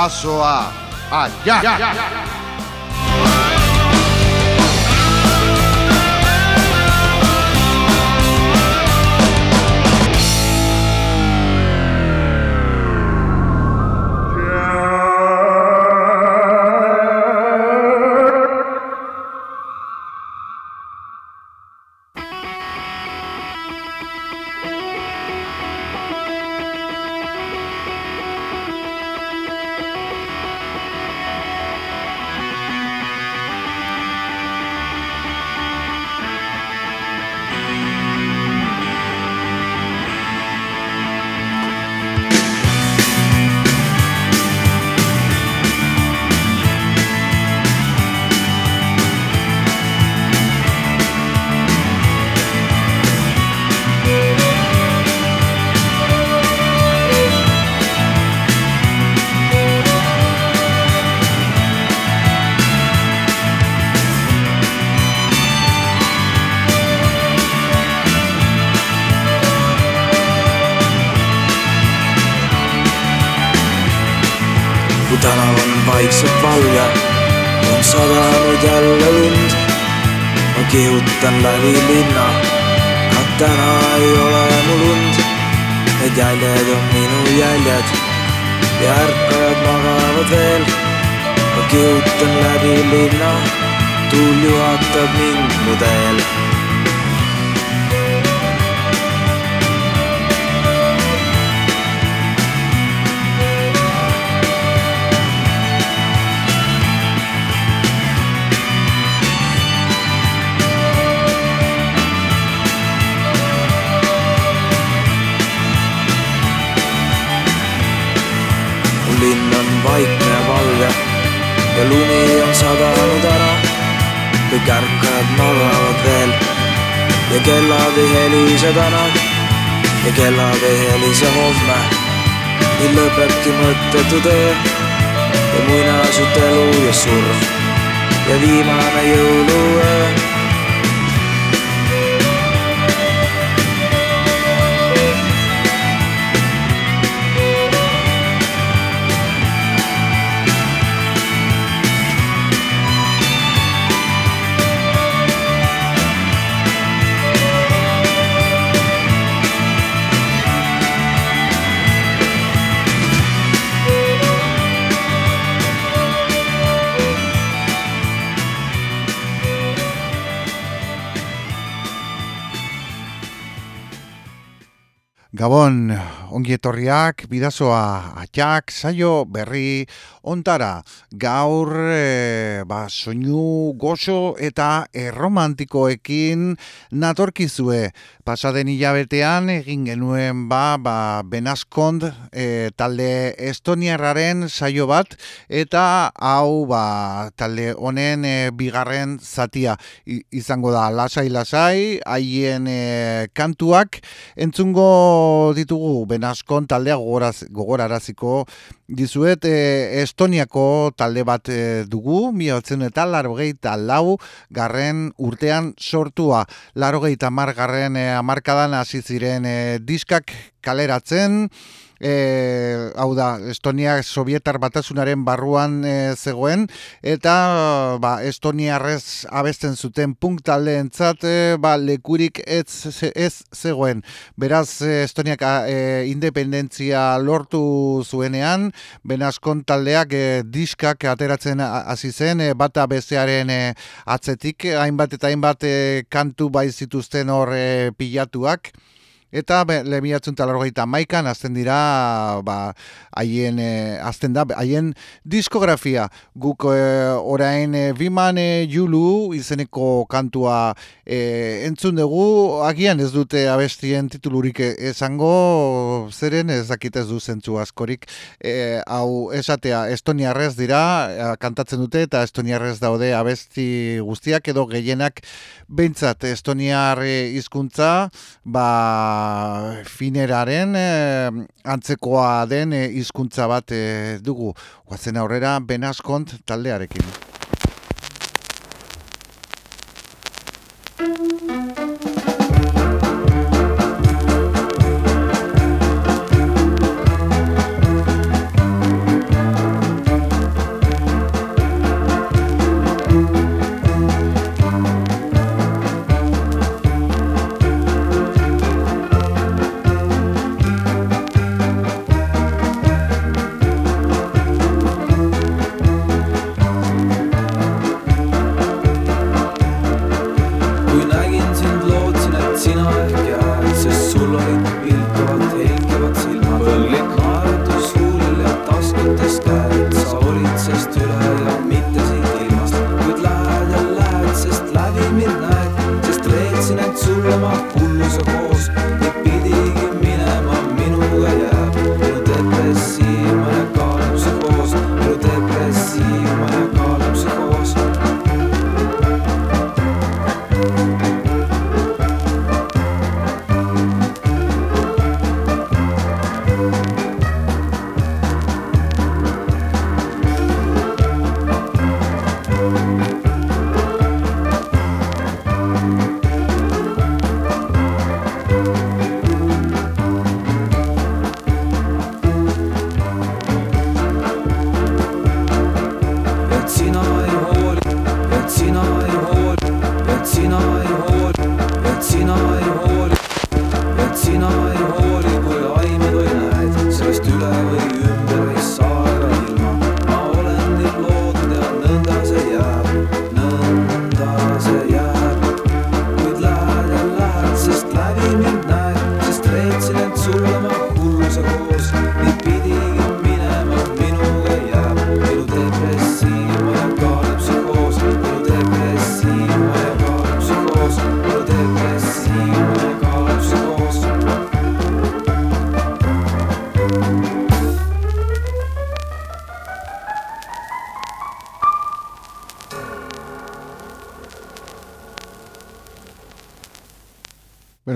Itaiaçoa. já helise täna ja kellad ei helise homme. nii lõpebki mõttetu töö ja muinasjutt elu ja surm ja viimane jõuluöö Gabon, ongi etorriak, bidazoa, atxak, saio, berri, ontara, gaur, e, ba, soinu gozo eta erromantikoekin natorkizue. Pasaden hilabetean egin genuen ba, ba benazkond e, talde estoniarraren saio bat, eta hau ba, talde honen e, bigarren zatia I, izango da lasai-lasai, haien e, kantuak entzungo ditugu benazkon taldea gogoraz, gogoraraziko dizuet e, Estoniako talde bat e, dugu, mi batzen eta larogeita lau garren urtean sortua. Larogeita mar garren e, amarkadan hasi ziren e, diskak kaleratzen, e, hau da, Estonia Sovietar batasunaren barruan e, zegoen, eta ba, Estoniarrez abesten zuten punk taldeentzat e, ba, lekurik ez, ez zegoen. Beraz, Estoniak e, independentzia lortu zuenean, benazkon taldeak e, diskak ateratzen hasi zen, e, bata bezearen e, atzetik, hainbat eta hainbat e, kantu bai zituzten hor e, pilatuak, Eta lemiatzen talarrogeita maikan, azten dira, ba, haien, e, azten da, haien diskografia. Guk e, orain e, biman e, julu izeneko kantua e, entzun dugu, agian ez dute abestien titulurik esango, zeren ez dakitez du zentzu askorik. E, hau esatea, estoniarrez dira, kantatzen dute, eta estoniarrez daude abesti guztiak edo gehienak behintzat estoniar hizkuntza ba, fineraren eh, antzekoa den eh, hizkuntza bat eh, dugu. Guazen aurrera, benazkont taldearekin.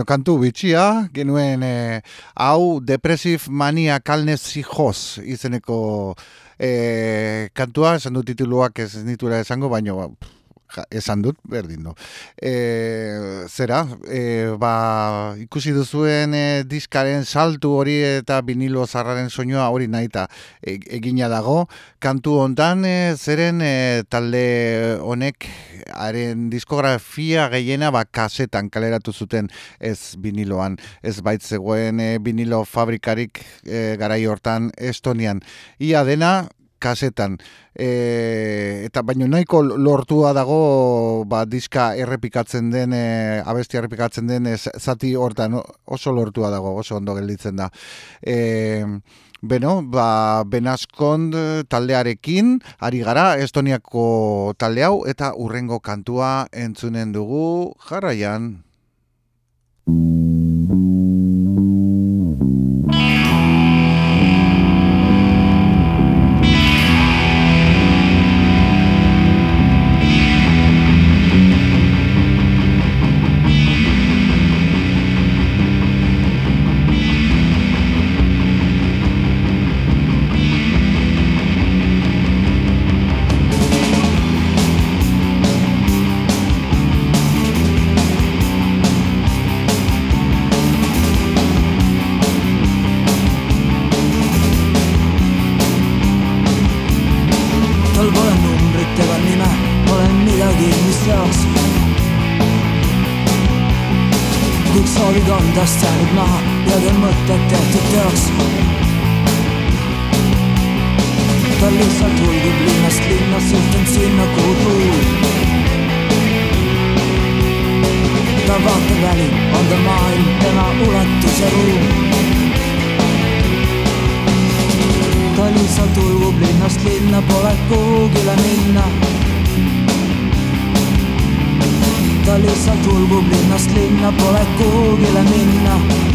Kantu bitxia, genuen e, hau Depressive Mania Calnes Hijos izeneko e, kantua, esan du tituluak ez nitura esango, baina esan dut, berdin du. E, zera, e, ba, ikusi duzuen e, diskaren saltu hori eta vinilo zarraren soinua hori nahi eta e, egina dago. Kantu hontan, e, zeren e, talde honek haren diskografia gehiena ba, kasetan kaleratu zuten ez viniloan. Ez baitzegoen e, vinilo fabrikarik e, garai hortan Estonian. Ia dena, kasetan. E, eta baino nahiko lortua dago ba, diska errepikatzen den, e, abesti errepikatzen den ez, zati hortan oso lortua dago, oso ondo gelditzen da. E, Beno, ba, benazkond taldearekin, ari gara, Estoniako talde hau, eta urrengo kantua entzunen dugu jarraian. saltoro blinnas linna paraku kyllä minna. Tali saltoro blinnas linna paraku kyllä minna.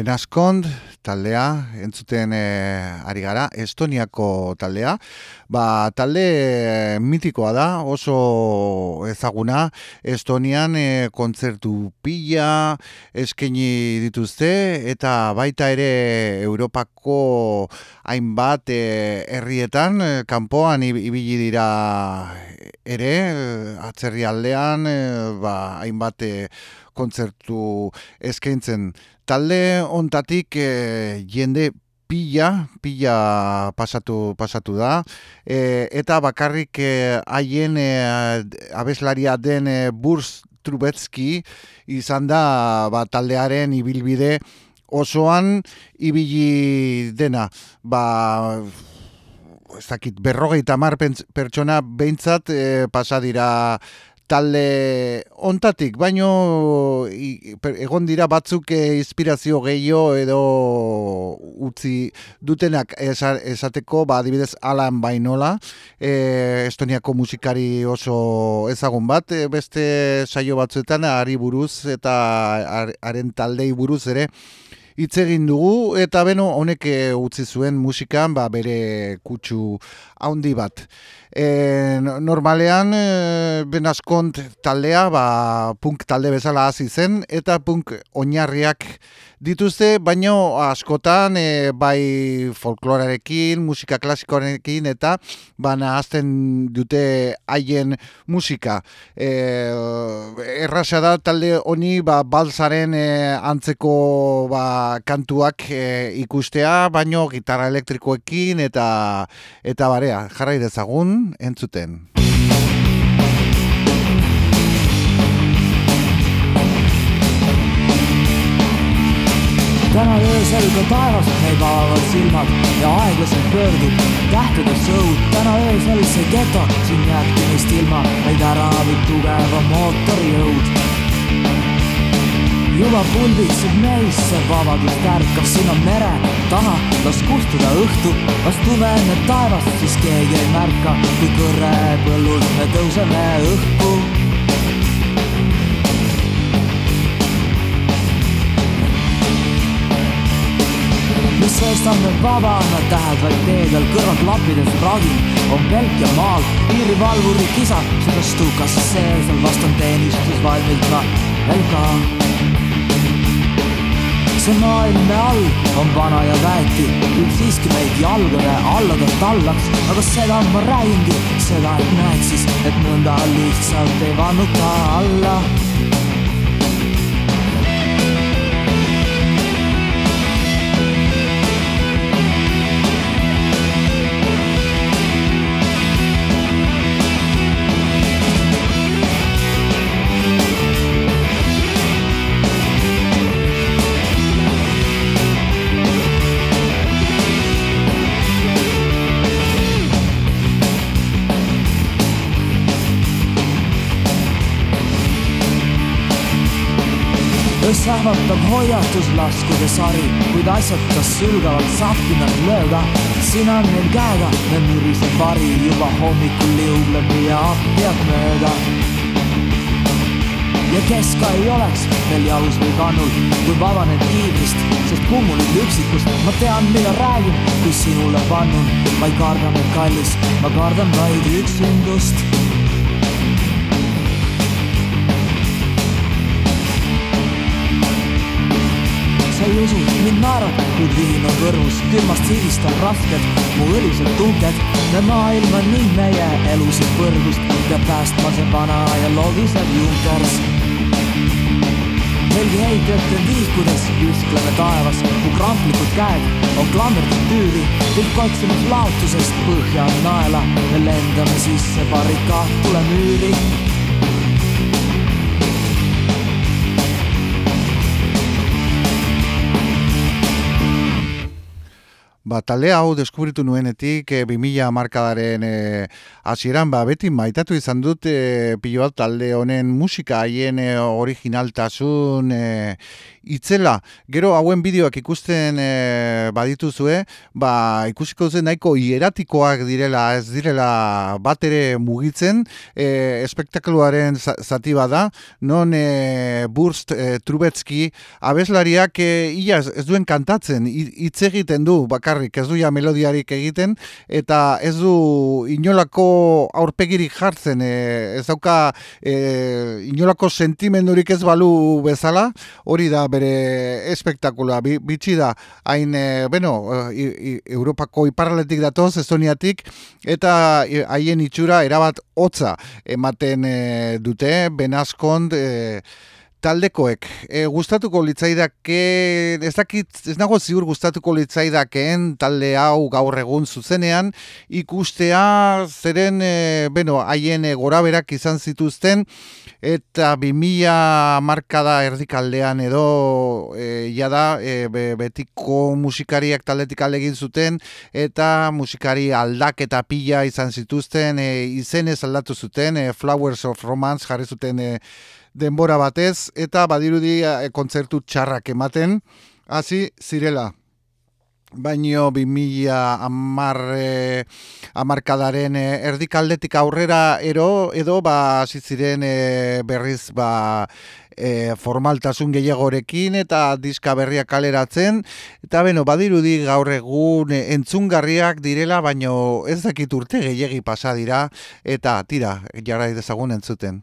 Benazkond taldea, entzuten e, ari gara, Estoniako taldea. Ba, talde eh, mitikoa da, oso ezaguna, Estonian e, kontzertu pila eskaini dituzte, eta baita ere Europako hainbat herrietan, kanpoan ibili dira ere, atzerri aldean, ba, hainbat kontzertu eskaintzen talde ontatik e, jende pila, pila pasatu, pasatu da, e, eta bakarrik eh, haien e, abeslaria den e, Burs Trubetski izan da ba, taldearen ibilbide osoan ibili dena. Ba, ez dakit, berrogeita mar pertsona behintzat e, pasadira talde ontatik, baino egon dira batzuk inspirazio gehiago edo utzi dutenak esateko, ba, adibidez Alan Bainola, e, Estoniako musikari oso ezagun bat, e, beste saio batzuetan ari buruz eta haren taldei buruz ere, hitz egin dugu eta beno honek utzi zuen musikan ba, bere kutsu handi bat. E, normalean e, benazkont taldea ba, punk talde bezala hasi zen eta punk oinarriak dituzte, baino askotan e, bai folklorarekin, musika klasikoarekin eta bana azten dute haien musika. E, erraza da talde honi ba, balzaren e, antzeko ba, kantuak e, ikustea, baino gitarra elektrikoekin eta eta barea, jarrai dezagun entzuten. Täna öösel ka taevast näib avavad silmad ja aeglaselt pöördub tähtedes õud. täna öösel see geto, siin jääbki meist ilma, vaid ära viib tugeva mootorijõud. juba pulbitseb meisse vabadust ärkav, siin on mere taha, las kustuda õhtu, las tumeneb taevast, siis keegi ei märka, kui kõrre põllult me tõuseme õhku mis sest on veel vaba, nad tähed vaid teedel, kõrvaklappides pragil on pelk ja maal, piirivalvuri kisa, seda stukas sees on vastan teenistus valmilt ma veel ka. see maailm me all on vana ja väeti, kuid siiski meid jalgade alla ta tallaks, aga seda ma räägingi, seda, et näed siis, et nõnda lihtsalt ei vannuta alla öös ähvatab hoiatuslaskude sari, kuid asjad kas sülgavad sahtinud lööga. sina on neil käega ja müriseb vari juba hommikul liugleb ja apteek mööda. ja kes ka ei oleks veel jalus või kannul, kui vabanen tiigrist, sest kummulid üksikust ma tean, mida räägin, kui sinule vannun. ma ei karda meid kallis, ma kardan vaid üksindust usu, mind naerad, kuid viin on kõrvus, külmast higist on rasked mu õlised tunged. me maailm on nii meie elusid põrgust, peab päästma see vana ja logisev junkers. veelgi heitjate vihkudes viskleme taevas, mu kramplikud käed on klammerdatud tüüri, kõik otsimas laotusest põhja naela. me lendame sisse barrikaad tulemüüri Ba, tale hau deskubritu nuenetik e, 2000 markadaren e, hasieran ba, beti maitatu izan dut e, pilo bat talde honen musika haien e, originaltasun e, itzela. Gero hauen bideoak ikusten e, badituzue, ba, ikusiko zen nahiko hieratikoak direla, ez direla bat ere mugitzen, e, espektakluaren zati bada, non e, Burst e, Trubetski abeslariak e, ia ez duen kantatzen, hitz egiten du bakarrik, ez du ja melodiarik egiten, eta ez du inolako aurpegirik jartzen, e, ez dauka e, inolako sentimendurik ez balu bezala, hori da bere espektakula bitxi da hain e, bueno, e, Europako iparraletik datoz, Estoniatik eta haien itxura erabat hotza ematen dute. Benazkond taldekoek e, gustatuko litzaidake ez dakit ez nago ziur gustatuko litzaidakeen talde hau gaur egun zuzenean ikustea zeren e, beno haien e, goraberak izan zituzten eta 2000 markada erdikaldean edo e, jada e, betiko musikariak taldetik egin zuten eta musikari aldak eta pila izan zituzten e, izenez aldatu zuten e, Flowers of Romance jarri zuten e, denbora batez eta badirudi e, kontzertu txarrak ematen hasi zirela. Baino 2000 amar, e, amarkadaren e, erdikaldetik aurrera ero edo ba ziren e, berriz ba e, formaltasun gehiagorekin eta diska berriak kaleratzen. Eta beno badirudi gaur egun entzungarriak direla baino ez dakit urte gehiegi pasa dira eta tira jarrai dezagun entzuten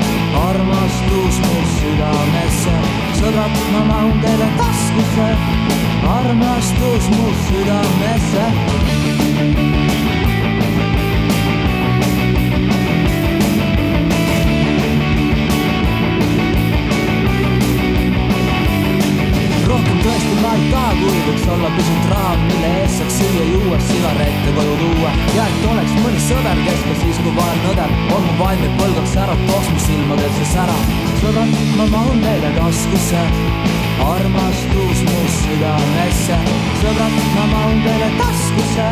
armastus mu südamesse. sõbrad, ma mahun teile taskusse, armastus mu südamesse. Tõesti ma ei taha, kui võiks olla pisut raam, mille eest saaks süüa, juua, sigarette koju tuua. ja et oleks mõni sõber, kes ka siis, kui vahel nõder, on mu vaim, et põlgaks ära, tooks mu silmadesse sära. sõbrad, ma mahun teile taskusse, armastus mu südamesse. sõbrad, ma mahun teile taskusse,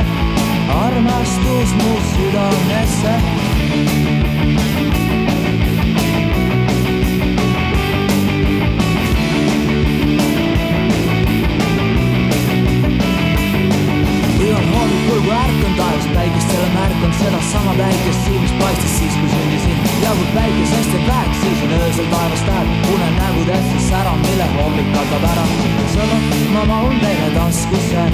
armastus mu südamesse. Sedasama päikest siin, mis paistis siis, kui sündisin. ja kui päikesest jääb väheks, siis on öösel taevas tähed, unenägu tähtsas sära, mille hommik katab ära. sõnum, ma mahun teile taskusse,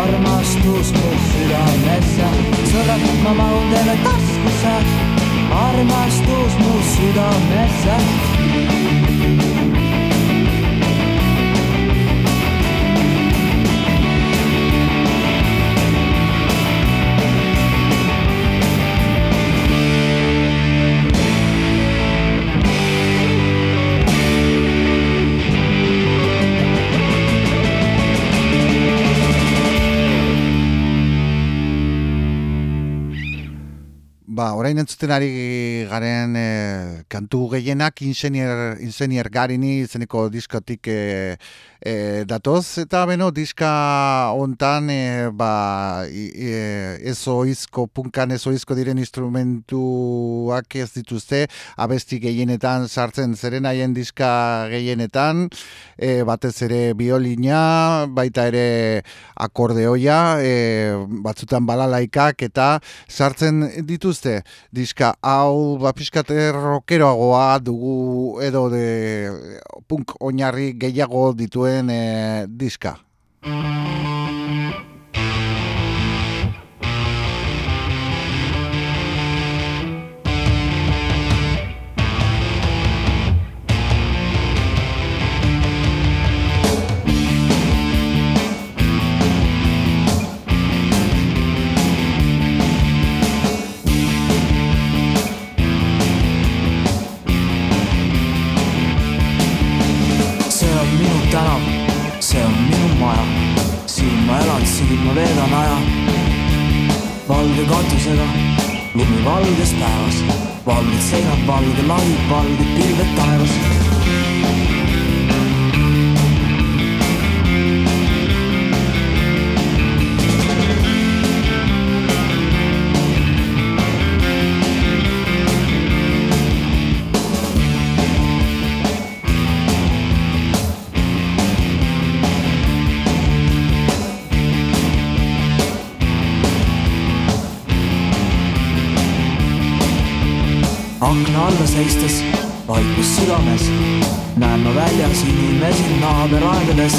armastus mu südamesse. sõbrad, ma mahun teile taskusse, armastus mu südamesse. Orain entzuten ari garen e, kantu gehienak insenier, insenier garini izeneko diskotik e, e, datoz, eta beno, diska hontan e, ba, e, ezoizko, punkan ezoizko diren instrumentuak ez dituzte, abesti gehienetan sartzen zeren haien diska gehienetan, e, batez ere biolina, baita ere akordeoia, e, batzutan balalaikak, eta sartzen dituzte. Diska hau ba pizkate rockeroagoa dugu edo de punk oinarri gehiago dituen e, diska. long body seistes, vaikus südames, näen ma väljas inimesi naaberaedades.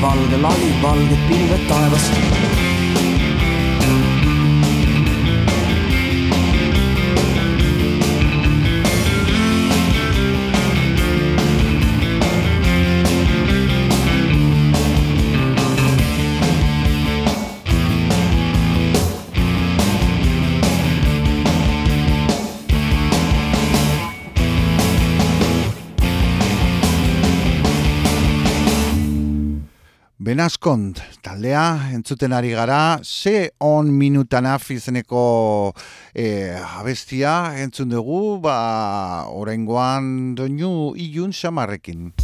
valge, lai valge pilved taevas. Benaskont, taldea, entzuten ari gara, ze on minutan afizeneko e, abestia entzun dugu, ba, orengoan doinu ilun samarrekin.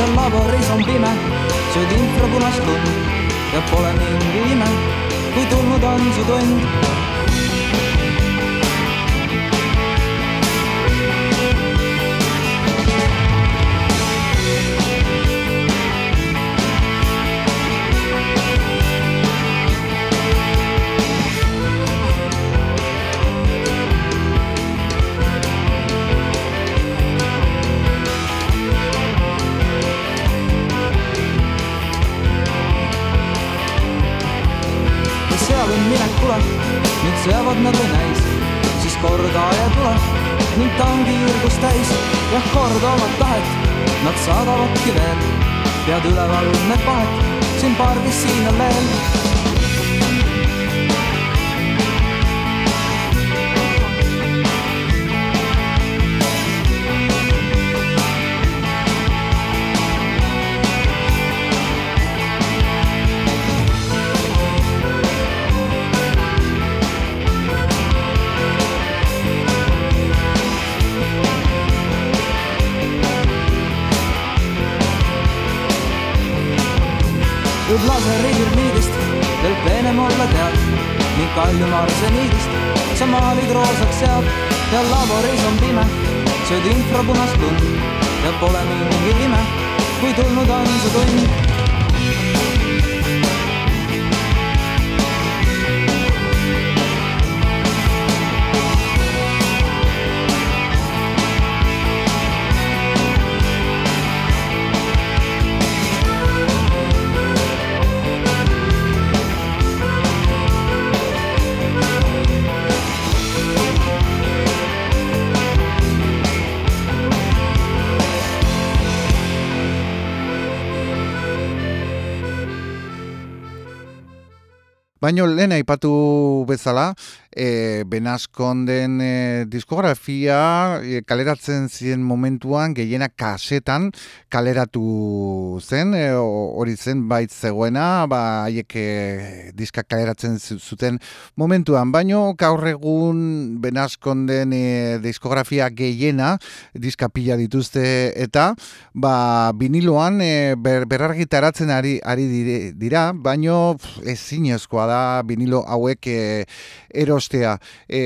Ja laboris on pime, sööd infrapunast lund ja pole mingi ime, kui tulnud on su tund seavad nagu näis, siis kordaja tuleb ning ta on kiirgus täis. jah, kordavad tahet, nad saadavadki veel, pead üleval need vahet, siin pargis siin on leel võib laserihirmiidist veel peenem olla tead ning kaljum arseniidist sa maalid roosaks sead ja laboris on pime, sööd infrapunast lund ja pole mingi ime, kui tulnud on see tund Baino lehen aipatu bezala, e, benazkonden e, diskografia e, kaleratzen ziren momentuan gehiena kasetan kaleratu zen, e, hori zen bait zegoena, ba, haiek e, diska kaleratzen zuten momentuan, baino gaur egun benazkonden e, diskografia gehiena diska pila dituzte eta ba, biniloan e, ber, berargitaratzen ari, ari dire, dira, baino ez zinezkoa da vinilo hauek e, erostea. E,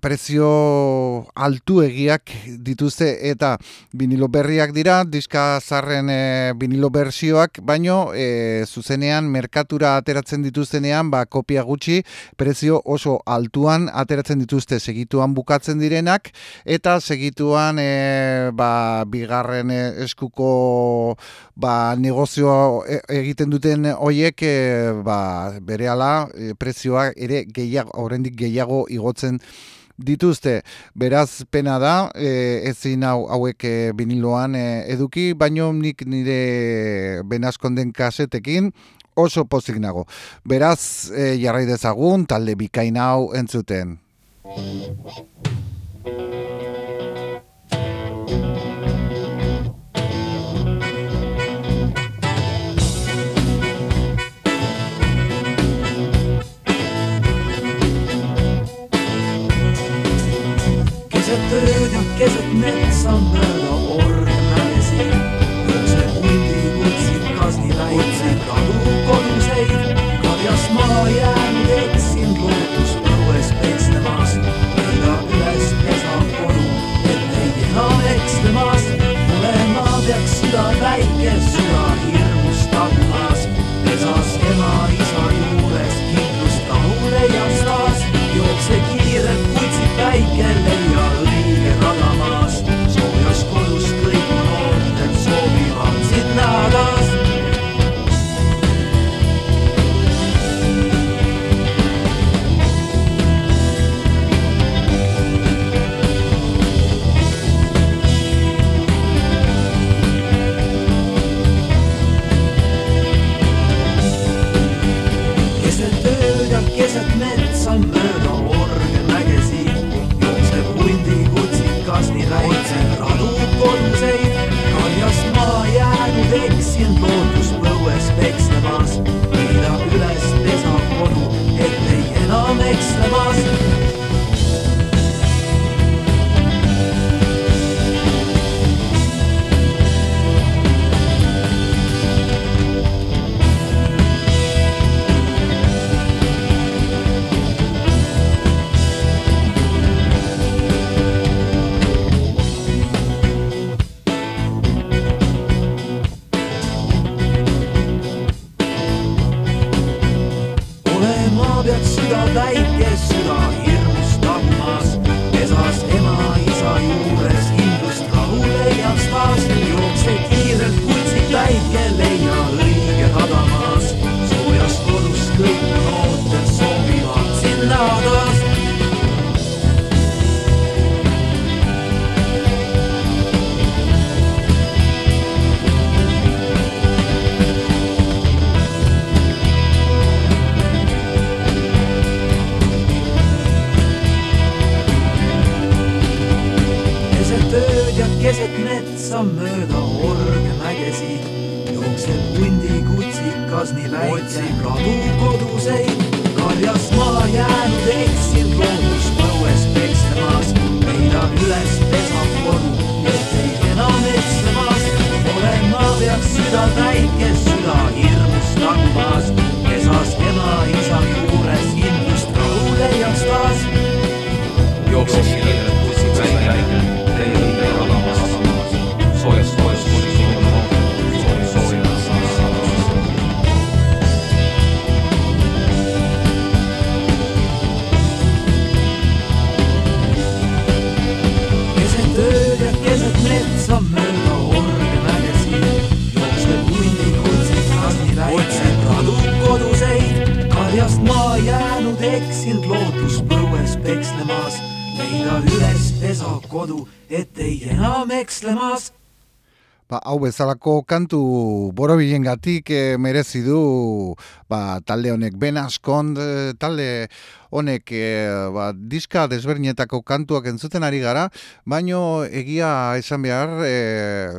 prezio altu egiak dituzte eta vinilo berriak dira, diska zarren e, vinilo bersioak, baino e, zuzenean merkatura ateratzen dituztenean, ba, kopia gutxi, prezio oso altuan ateratzen dituzte segituan bukatzen direnak, eta segituan e, ba, bigarren eskuko ba, negozioa e, egiten duten hoiek e, ba, bere ala e, prezioa ere gehiago, horrendik gehiago igotzen dituzte. Beraz pena da, e, ezin hau hauek e, biniloan e, eduki, baino nik nire benazkonden kasetekin oso pozik nago. Beraz, e, jarrai dezagun, talde bikain hau entzuten. keset metsa mööda ornamesi. jookseb hundi, kutsid kasniläid, kadu koduseid, karjas maa jääb. radu koduseid, karjas maha jäänud eksin loodus põues peksemas. peidan üles pesakodu, et ei enam eksemas, olen ma peaks süda täit, kes süda hirmust tagumas üles pesakodu, et ei enam ekslemas. Ba, hau bezalako kantu borobilen gatik e, merezi du ba, talde honek Ben Askond, eh, talde honek e, ba, diska desberdinetako kantuak entzuten ari gara, baino egia esan behar e,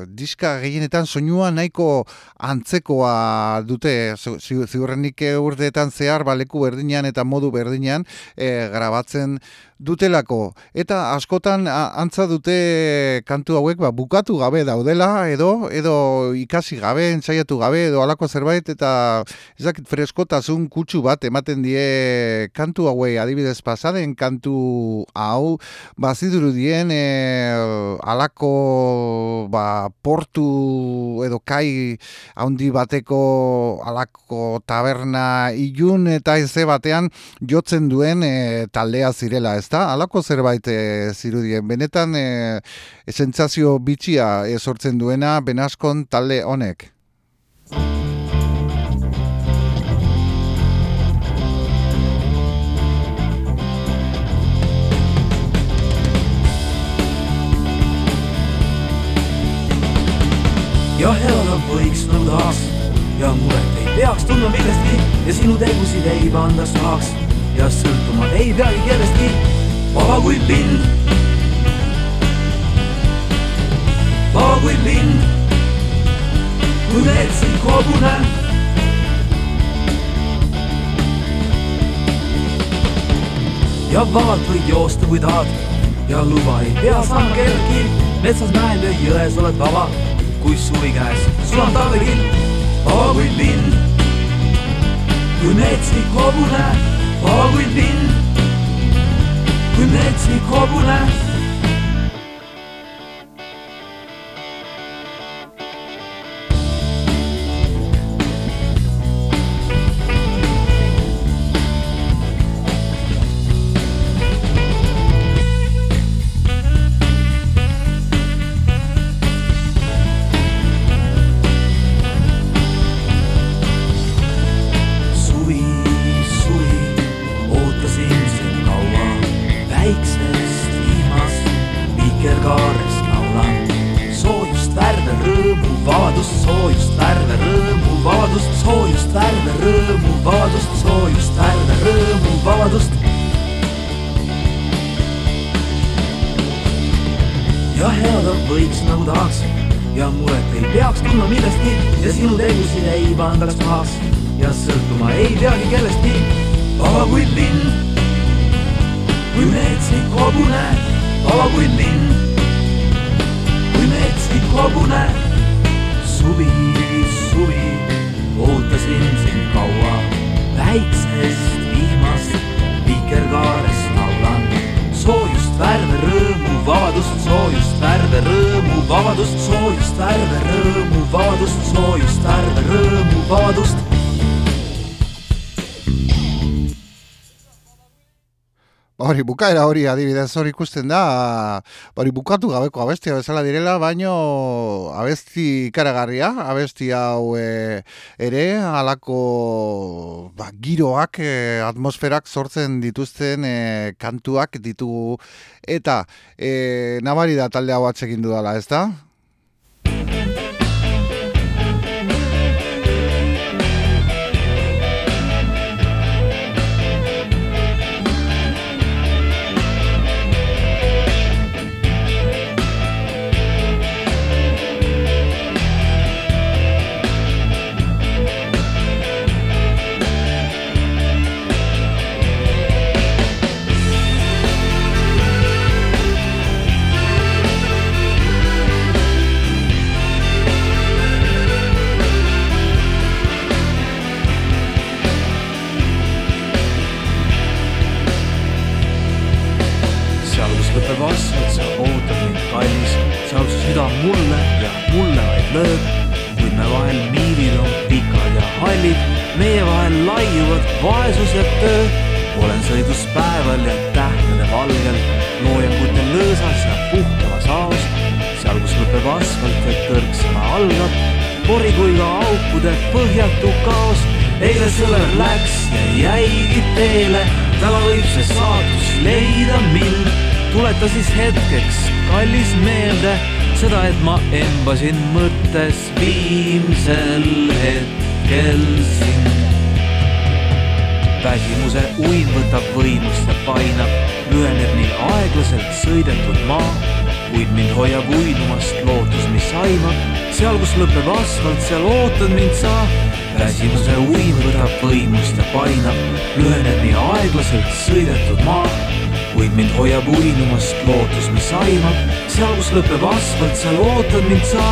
diska gehienetan soinua nahiko antzekoa dute ziurrenik urteetan zehar baleku berdinean eta modu berdinean e, grabatzen dutelako. Eta askotan antza dute kantu hauek ba, bukatu gabe daudela edo edo ikasi gabe, entzaiatu gabe edo alako zerbait eta ezakit freskotasun kutsu bat ematen die kantu hauei adibidez pasaden kantu hau baziduru dien e, alako ba, portu edo kai haundi bateko alako taberna ilun eta eze batean jotzen duen e, taldea zirela ez ezta? Alako zerbait e, zirudien. Benetan e, esentzazio bitxia e, duena benaskon talde honek. Tahaks ja muret ei peaks tundma millestki ja sinu tegusid ei panda saaks ja sõltuma ei peagi kellestki vaba kui lind. vaba kui lind, kui metsik hobune. ja vabalt võid joosta, kui tahad ja luba ei pea saama kelleltki. metsas, mäel ja jões oled vaba, kui suvi käes, sul on talvekill. vaba kui lind, kui metsik hobune, vaba kui lind kui metsik hobune ei teagi kellestki, aga kui linn, kui metsik hobune, aga kui linn, kui metsik hobune, suvi, suvi, ootasin sind kaua, väiksest vihmast, vikerkaarest laulan, soojust, värve, rõõmu, vabadust, soojust, värve, rõõmu, vabadust, soojust, värve, rõõmu, vabadust, soojust, värve, rõõmu, vabadust. Hori bukaera hori adibidez hori ikusten da hori bukatu gabeko abestia bezala direla baino abesti ikaragarria abesti hau e, ere halako ba, giroak e, atmosferak sortzen dituzten e, kantuak ditugu eta e, nabari da talde hau atsekin dudala ez da? süda mulle ja mulle vaid lööb, kuid me vahel piirid on pikad ja hallid, meie vahel laiuvad vaesus ja töö. olen sõidus päeval ja tähtede valgel, loojangute lõõsas ja puhkevas aos, seal, kus lõpeb asfalt ja kõrgsõna algab, pori kui ka aukude põhjatu kaos. eile sõber läks ja jäigi teele, täna võib see saatus leida mind tuleta siis hetkeks kallis meelde embasin mõttes viimsel hetkel sind. väsimuse uin võtab võimust ja painab, lüheneb nii aeglaselt sõidetud maa, kuid mind hoiab uinumast lootus, mis aimab, seal, kus lõpeb asfalt, seal ootad mind sa. väsimuse uin võtab võimust ja painab, lüheneb nii aeglaselt sõidetud maa, kuid mind hoiab uinumast lootus, mis aimab, seal, kus lõpeb asfalt, seal ootad mind sa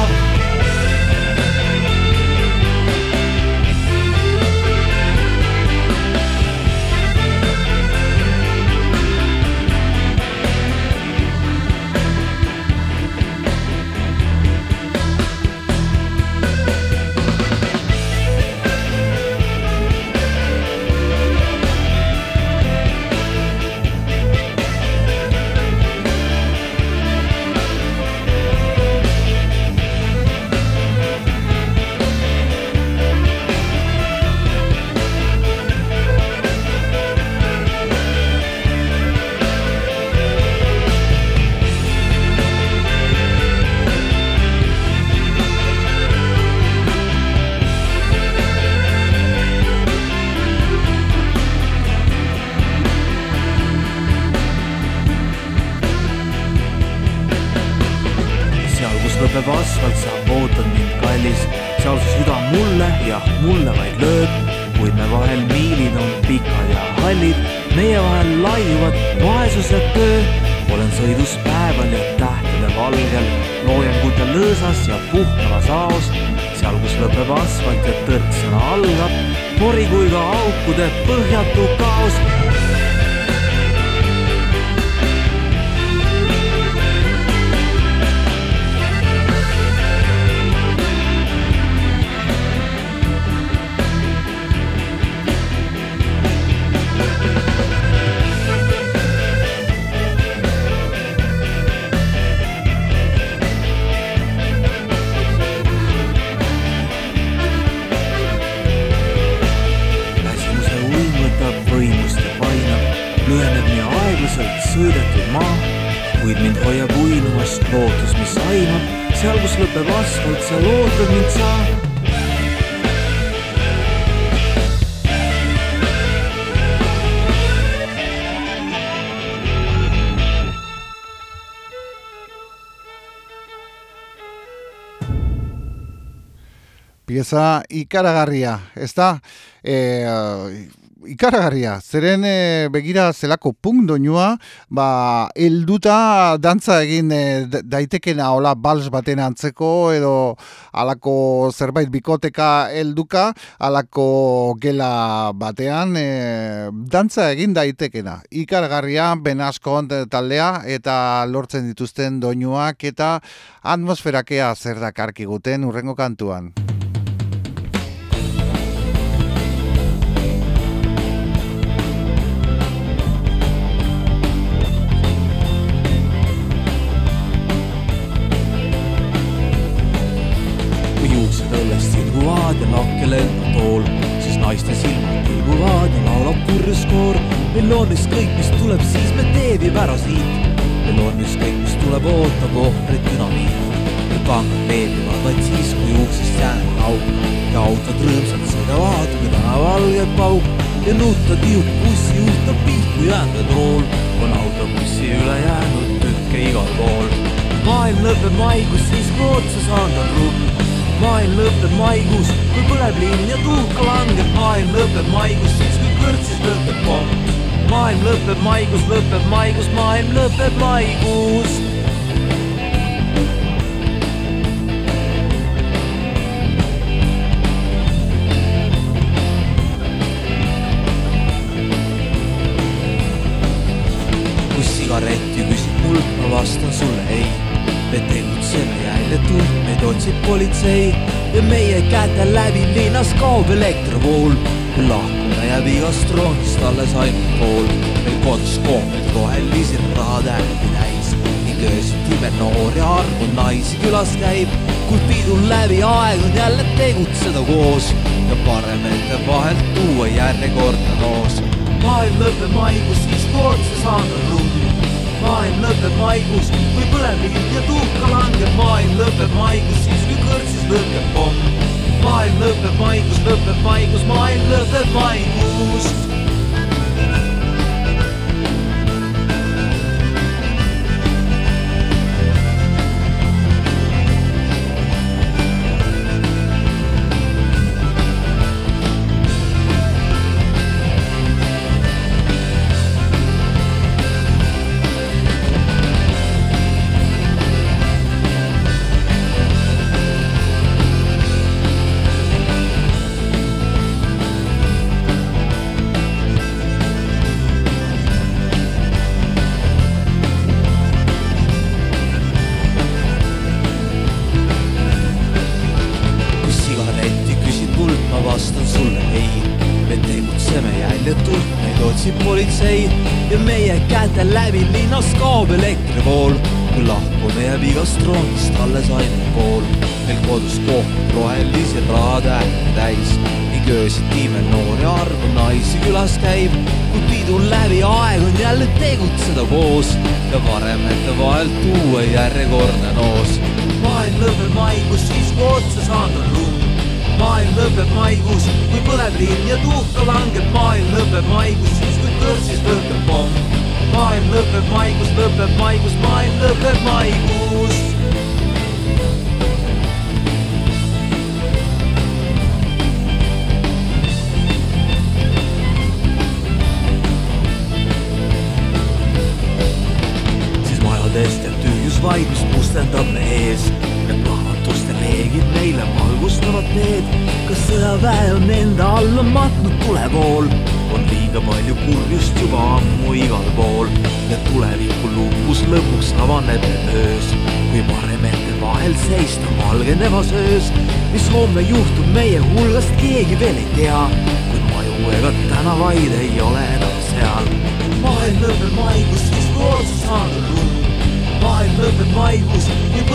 miilid on pikad ja hallid, meie vahel laiuvad vaesus ja töö. olen sõidus päeval ja tähtede valgel, loojangute lõõsas ja puhkavas aos, seal, kus lõpeb asfalt ja tõrksõna algab, pori kui ka aukude põhjatu kaos asfalt, seal ootad mind sa. Pieza ikaragarria, ez da? E, ikaragarria, zeren e, begira zelako punk doinua, ba, elduta dantza egin e, da- daitekena hola bals baten antzeko edo alako zerbait bikoteka helduka, alako gela batean e, dantza egin daitekena. Ikaragarria, ben askon taldea eta lortzen dituzten doinuak eta atmosferakea zer dakarkiguten urrengo kantuan. Tilguvad ja lakkelel tool, siis naiste silmad tilguvad ja laulab purjus koor. meil on ükskõik, mis tuleb, siis me teebime ära siit. meil on ükskõik, mis tuleb, ootab ohvrit dünamiit. ja pangad meeldivad vaid siis, kui juuksest jääb auk ja autod rõõmsalt sõidavad, kui tänaval käib pauk ja nutta tiub bussi juhtab pihku jäänud rool. on autobussi ülejäänud tükke igal pool maailm lõpeb maikuus, siis kui otsa saanud on rull. Maailm lõpeb maikuus, kui põleb linn ja tuhka langeb. maailm lõpeb maikuus, siis kui kõrtsis lõpeb pomm. maailm lõpeb maikuus, lõpeb maikuus, maailm lõpeb maikuus. Otsib politsei ja meie käte läbi linnas kaob elektrivool. kui lahkume jääb igast rongist alles ainult pool. meil kodus koomed rohelisi rahatähti täis ning öösiti me noori armu naisi külas käib. kui pidu läbi aeg on jälle tegutseda koos ja parem ette vahelt tuua järjekordne noos maailm lõpeb maikuus, siis tootse saanud ruum. Maailm lõpeb maikuus, kui põleb lind ja tuhka langeb. maailm lõpeb maikuus, siis kui kõrtsis lõpeb pomm. maailm lõpeb maikuus, lõpeb maikuus, maailm lõpeb maikuus.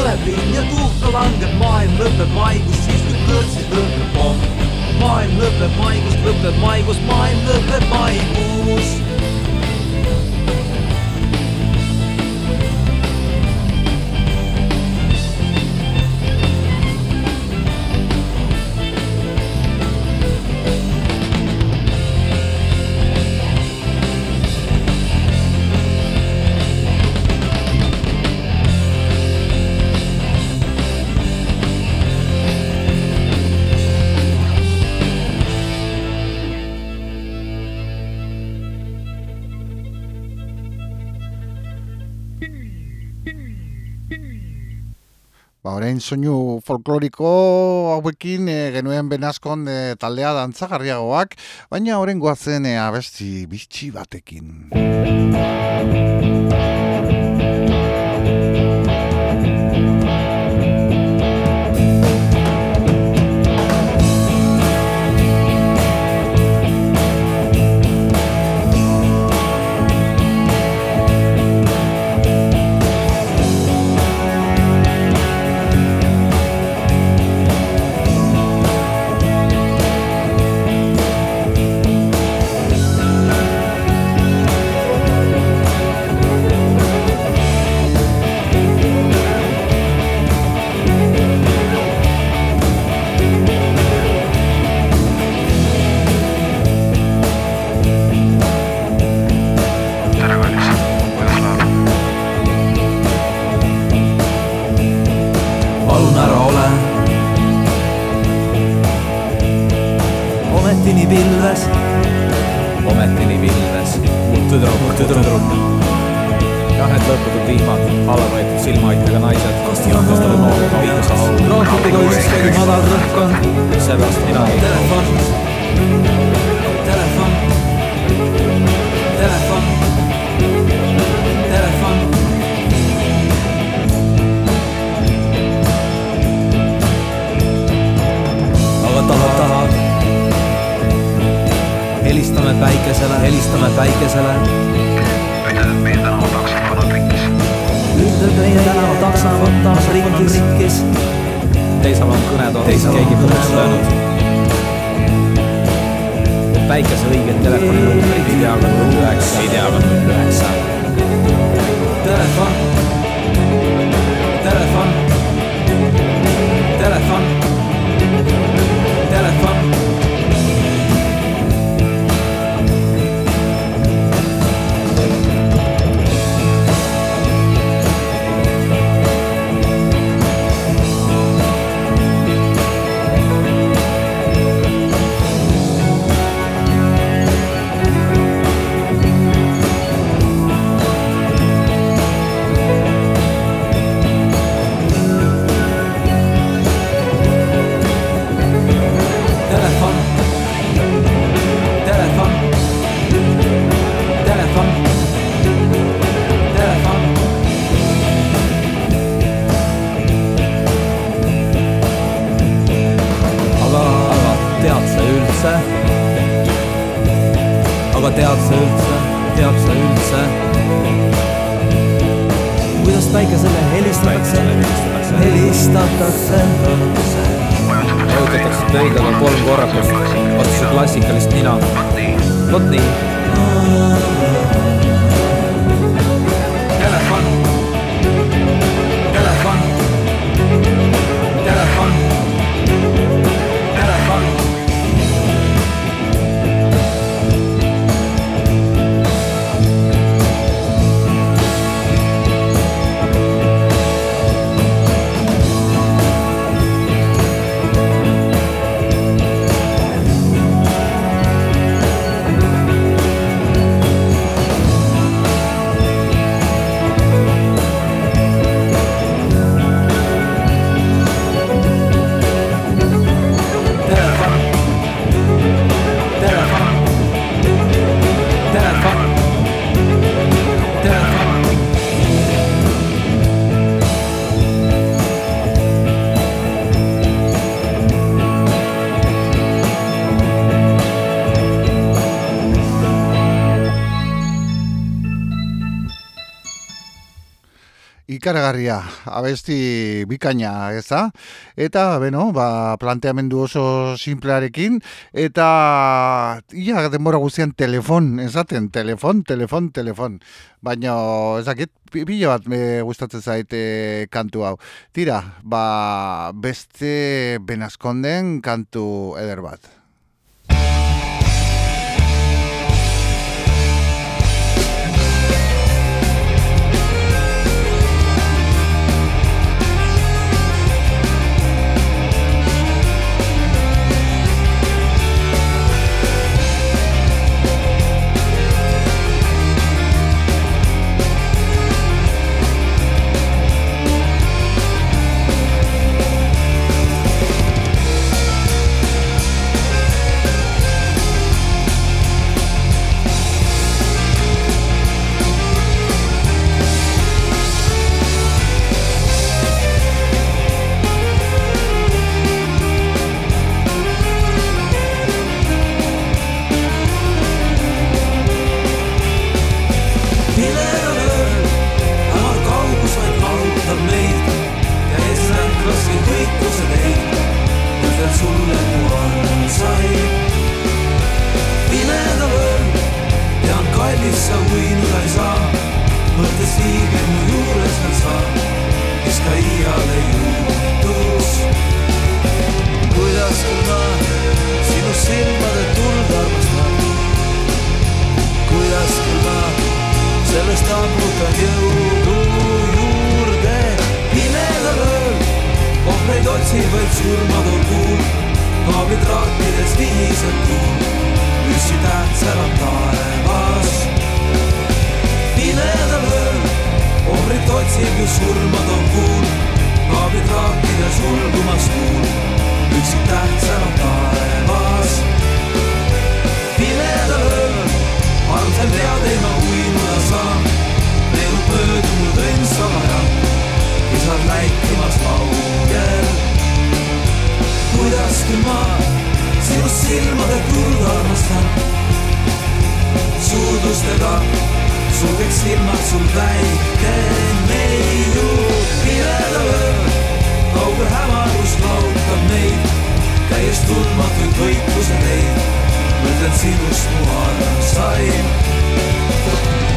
põleb linn ja tuhka langeb, maailm lõpeb maikuus, siis kui kõrtsis lõpeb pomm. maailm lõpeb maikuus, lõpeb maikuus, maailm lõpeb maikuus. hain soinu folkloriko hauekin e, genuen benazkon e, eh, taldea dantzagarriagoak, baina oren goazen e, abesti bitxi batekin. tytön, tytön rummi. Kahdet lopputut ihmat, halveet, silmäikkä naiset. Kostilanteesta oli nolla, viikossa ollut. Se vasta minä Telefon. Telefon. Telefon. Telefon. Aloita, aloita. päikesele, helistame päikesele. meie tänava taksofoon on rikkis. meie tänava taksofoon taas rikkis, rikkis. teisel on kõnetool, keegi puruks löönud. päikese õiget telefoni numbrit ei tea, aga null üheksa. ei tea, aga null üheksa. Telefon tead sa üldse, tead sa üldse? kuidas päikesele helistatakse, helistatakse? vajutatakse pöidlaga kolm korrakust, otse klassikalist nina. vot nii. ikaragarria, abesti bikaina, ez da? Eta, beno, ba, planteamendu oso simplearekin, eta, ia, denbora guztian telefon, ezaten, telefon, telefon, telefon. Baina, ezakit, pila bat me gustatzen zaite kantu hau. Tira, ba, beste benazkonden kantu eder bat. ees tundmatuid võitluse neid, mõtlen sinust mu arm sai.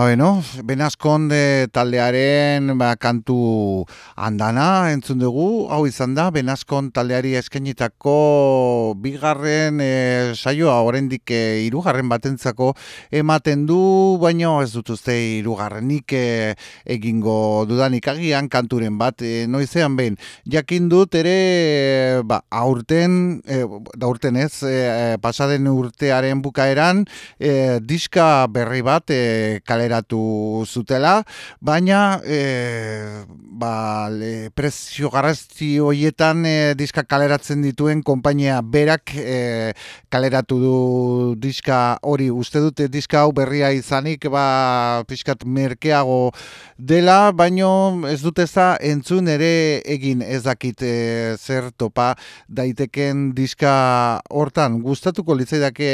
Ba, beno, Benazkonde taldearen ba, kantu andana entzun dugu, hau izan da, Benazkon taldeari eskenitako bigarren e, saioa, oraindik e, irugarren batentzako ematen du, baino ez dut uste irugarrenik e, egingo dudanik agian kanturen bat, e, noizean behin, jakin dut ere ba, aurten, e, da urten ez, e, pasaden urtearen bukaeran, e, diska berri bat, e, kaleratu zutela, baina e, ba, le, prezio garrazti horietan e, diska kaleratzen dituen konpainia berak e, kaleratu du diska hori. Uste dute diska hau berria izanik ba, pixkat merkeago dela, baino ez dute za entzun ere egin ez dakit e, zer topa daiteken diska hortan. Gustatuko litzaidake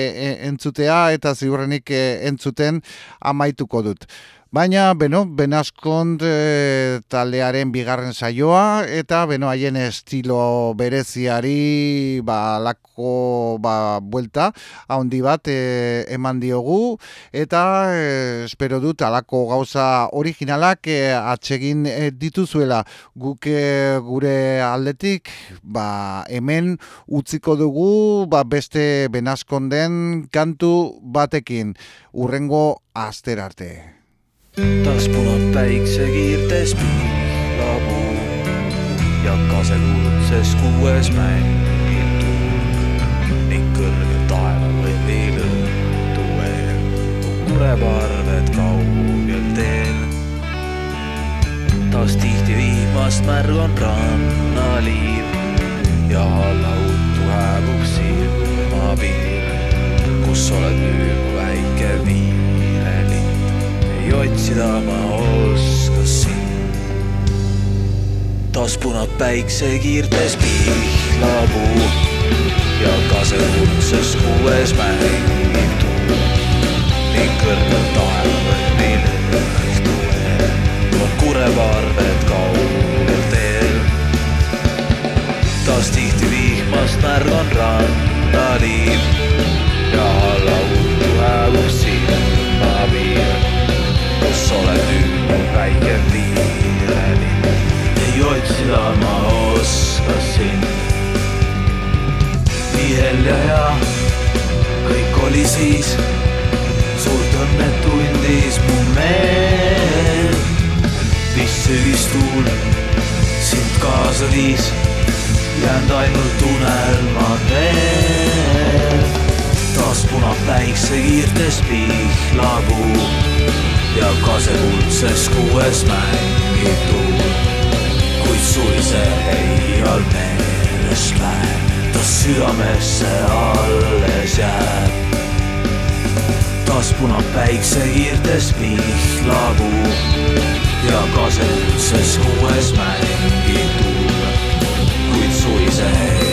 entzutea eta ziurrenik entzuten amaituko dat Baina, beno, benazkond e, taldearen bigarren saioa, eta, beno, haien estilo bereziari, ba, lako, ba, buelta, haundi bat, e, eman diogu, eta, e, espero dut, alako gauza originalak e, atsegin e, dituzuela, guk gure aldetik, ba, hemen utziko dugu, ba, beste benazkonden kantu batekin, urrengo aster arte. Taspunud päiksekiirtes pihlapuu ja kasekuludses kuues mängib tuul ning kõrgel taeval võlil õhtu veel mureparved kaugel teel. taas tihti vihmast märgan rannaliiv ja alla uttu hääbub silmapiir, kus oled nüüd väike viin ei otsida ma oskasin. taas punab päiksekiirtes pihlapuu ja kasekuludses kuues mängib tuul ning kõrgel taeval õhtu eel on kureparved kaugel teel. taas tihti vihmast märgan rannaliiv ja laudu hääbub silmapiir oled nüüd väike piireni. ei otsida ma oskasin. nii helja ja kõik oli siis, suurt õnnet tundis mu meel. mis sügistuul sind kaasa viis, jäänud ainult unelmad veel. taas punab päiksekiirtes pihlapuu ja kasekuldseks kuues mängitud, kuid suliseb heial meelest läheb, ta südamesse alles jääb. taas punab päiksekiirtes pihlakuu ja kasekuldseks kuues mängitud, kuid suliseb